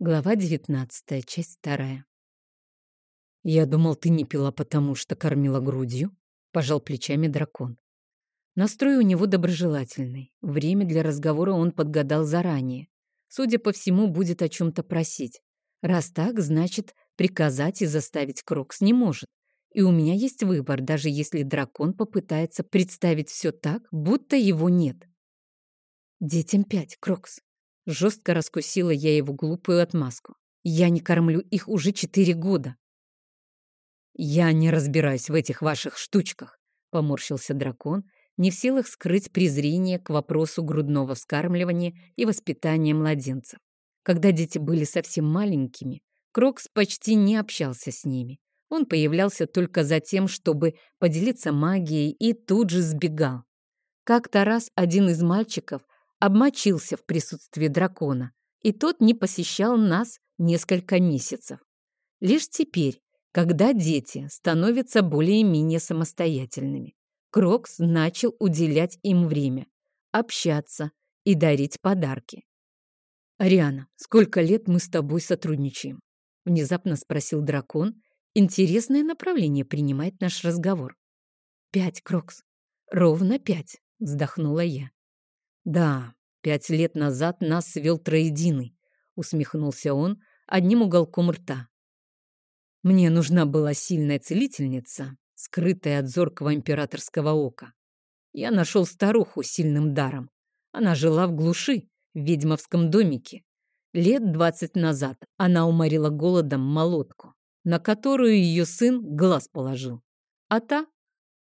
Глава 19, часть 2. «Я думал, ты не пила потому, что кормила грудью», — пожал плечами дракон. Настрой у него доброжелательный. Время для разговора он подгадал заранее. Судя по всему, будет о чем-то просить. Раз так, значит, приказать и заставить Крокс не может. И у меня есть выбор, даже если дракон попытается представить все так, будто его нет. «Детям пять, Крокс. Жестко раскусила я его глупую отмазку. Я не кормлю их уже четыре года. «Я не разбираюсь в этих ваших штучках», — поморщился дракон, не в силах скрыть презрение к вопросу грудного вскармливания и воспитания младенцев. Когда дети были совсем маленькими, Крокс почти не общался с ними. Он появлялся только за тем, чтобы поделиться магией и тут же сбегал. Как-то раз один из мальчиков обмочился в присутствии дракона, и тот не посещал нас несколько месяцев. Лишь теперь, когда дети становятся более-менее самостоятельными, Крокс начал уделять им время, общаться и дарить подарки. «Ариана, сколько лет мы с тобой сотрудничаем?» — внезапно спросил дракон. Интересное направление принимает наш разговор. «Пять, Крокс. Ровно пять», — вздохнула я. «Да, пять лет назад нас свел троединый», — усмехнулся он одним уголком рта. «Мне нужна была сильная целительница, скрытая от зоркого императорского ока. Я нашел старуху с сильным даром. Она жила в глуши, в ведьмовском домике. Лет двадцать назад она уморила голодом молотку, на которую ее сын глаз положил. А та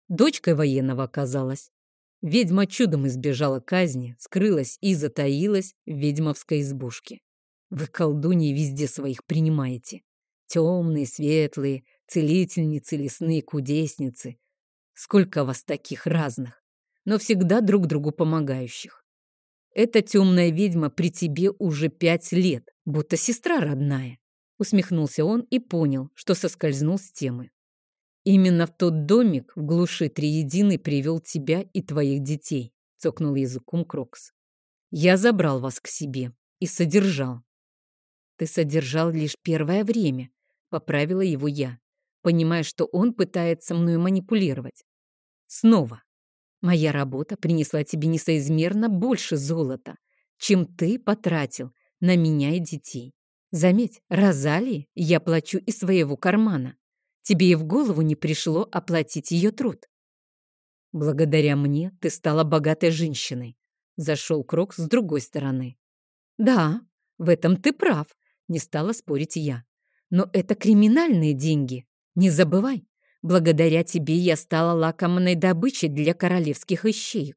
дочкой военного оказалась. Ведьма чудом избежала казни, скрылась и затаилась в ведьмовской избушке. Вы, колдуньи, везде своих принимаете. Темные, светлые, целительницы, лесные кудесницы. Сколько вас таких разных, но всегда друг другу помогающих. Эта темная ведьма при тебе уже пять лет, будто сестра родная. Усмехнулся он и понял, что соскользнул с темы. Именно в тот домик в глуши Триединый привел тебя и твоих детей, цокнул языком Крокс. Я забрал вас к себе и содержал. Ты содержал лишь первое время, поправила его я, понимая, что он пытается мною манипулировать. Снова. Моя работа принесла тебе несоизмерно больше золота, чем ты потратил на меня и детей. Заметь, Розалии я плачу из своего кармана. Тебе и в голову не пришло оплатить ее труд. Благодаря мне ты стала богатой женщиной. Зашел Крокс с другой стороны. Да, в этом ты прав, не стала спорить я. Но это криминальные деньги. Не забывай, благодаря тебе я стала лакомной добычей для королевских ищеек.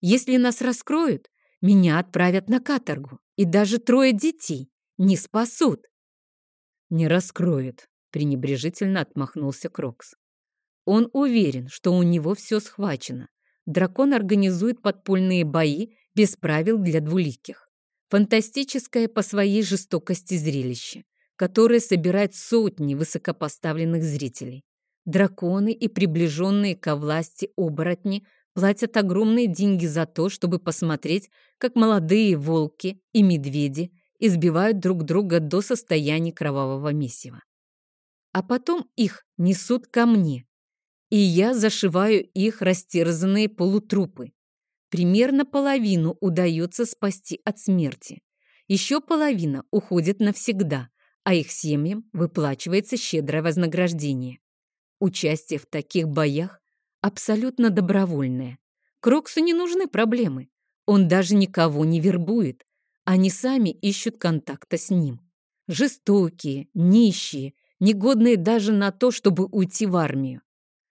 Если нас раскроют, меня отправят на каторгу, и даже трое детей не спасут. Не раскроют, пренебрежительно отмахнулся Крокс. Он уверен, что у него все схвачено. Дракон организует подпольные бои без правил для двуликих. Фантастическое по своей жестокости зрелище, которое собирает сотни высокопоставленных зрителей. Драконы и приближенные ко власти оборотни платят огромные деньги за то, чтобы посмотреть, как молодые волки и медведи избивают друг друга до состояния кровавого месива а потом их несут ко мне, и я зашиваю их растерзанные полутрупы. Примерно половину удается спасти от смерти. Еще половина уходит навсегда, а их семьям выплачивается щедрое вознаграждение. Участие в таких боях абсолютно добровольное. Кроксу не нужны проблемы. Он даже никого не вербует. Они сами ищут контакта с ним. Жестокие, нищие негодные даже на то, чтобы уйти в армию.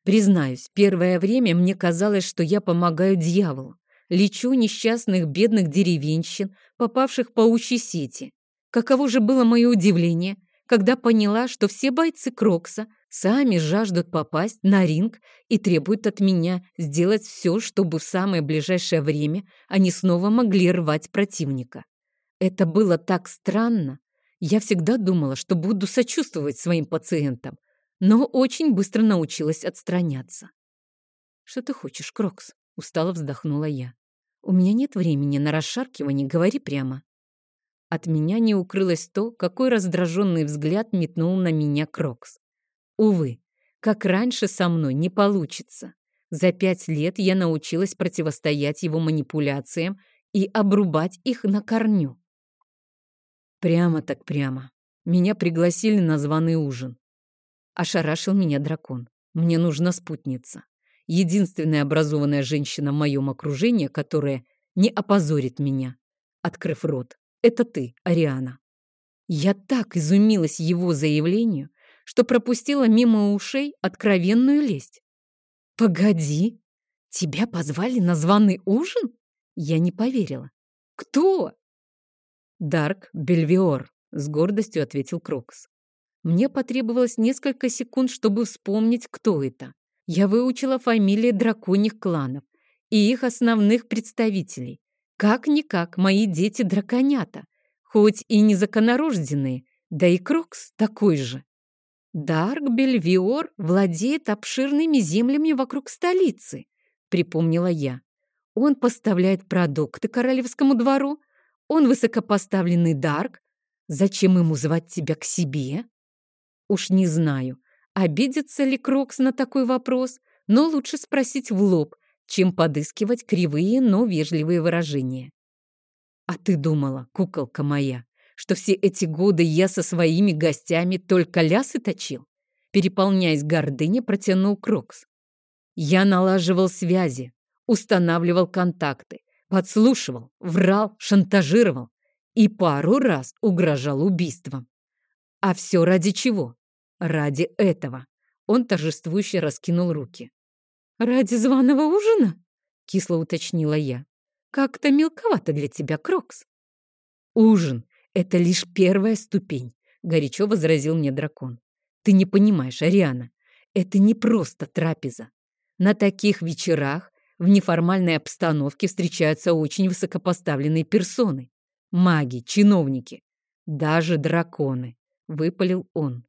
Признаюсь, первое время мне казалось, что я помогаю дьяволу, лечу несчастных бедных деревенщин, попавших в паучьи сети. Каково же было мое удивление, когда поняла, что все бойцы Крокса сами жаждут попасть на ринг и требуют от меня сделать все, чтобы в самое ближайшее время они снова могли рвать противника. Это было так странно, я всегда думала, что буду сочувствовать своим пациентам, но очень быстро научилась отстраняться. «Что ты хочешь, Крокс?» — устало вздохнула я. «У меня нет времени на расшаркивание, говори прямо». От меня не укрылось то, какой раздраженный взгляд метнул на меня Крокс. Увы, как раньше со мной не получится. За пять лет я научилась противостоять его манипуляциям и обрубать их на корню. Прямо так прямо. Меня пригласили на званый ужин. Ошарашил меня дракон. Мне нужна спутница. Единственная образованная женщина в моем окружении, которая не опозорит меня. Открыв рот. Это ты, Ариана. Я так изумилась его заявлению, что пропустила мимо ушей откровенную лесть. «Погоди, тебя позвали на званый ужин?» Я не поверила. «Кто?» «Дарк Бельвиор», — с гордостью ответил Крокс. Мне потребовалось несколько секунд, чтобы вспомнить, кто это. Я выучила фамилии драконьих кланов и их основных представителей. Как-никак мои дети драконята, хоть и незаконорожденные, да и Крокс такой же. Дарк Бельвиор владеет обширными землями вокруг столицы, припомнила я. Он поставляет продукты королевскому двору. Он высокопоставленный Дарк. Зачем ему звать тебя к себе? Уж не знаю, обидится ли Крокс на такой вопрос, но лучше спросить в лоб, чем подыскивать кривые, но вежливые выражения. А ты думала, куколка моя, что все эти годы я со своими гостями только лясы точил? Переполняясь гордыней, протянул Крокс. Я налаживал связи, устанавливал контакты, подслушивал, врал, шантажировал и пару раз угрожал убийством. А все ради чего? Ради этого. Он торжествующе раскинул руки. «Ради званого ужина?» — кисло уточнила я. «Как-то мелковато для тебя, Крокс». «Ужин это лишь первая ступень», — горячо возразил мне дракон. «Ты не понимаешь, Ариана, это не просто трапеза. На таких вечерах в неформальной обстановке встречаются очень высокопоставленные персоны. Маги, чиновники, даже драконы», — выпалил он.